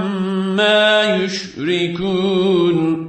عما يشركون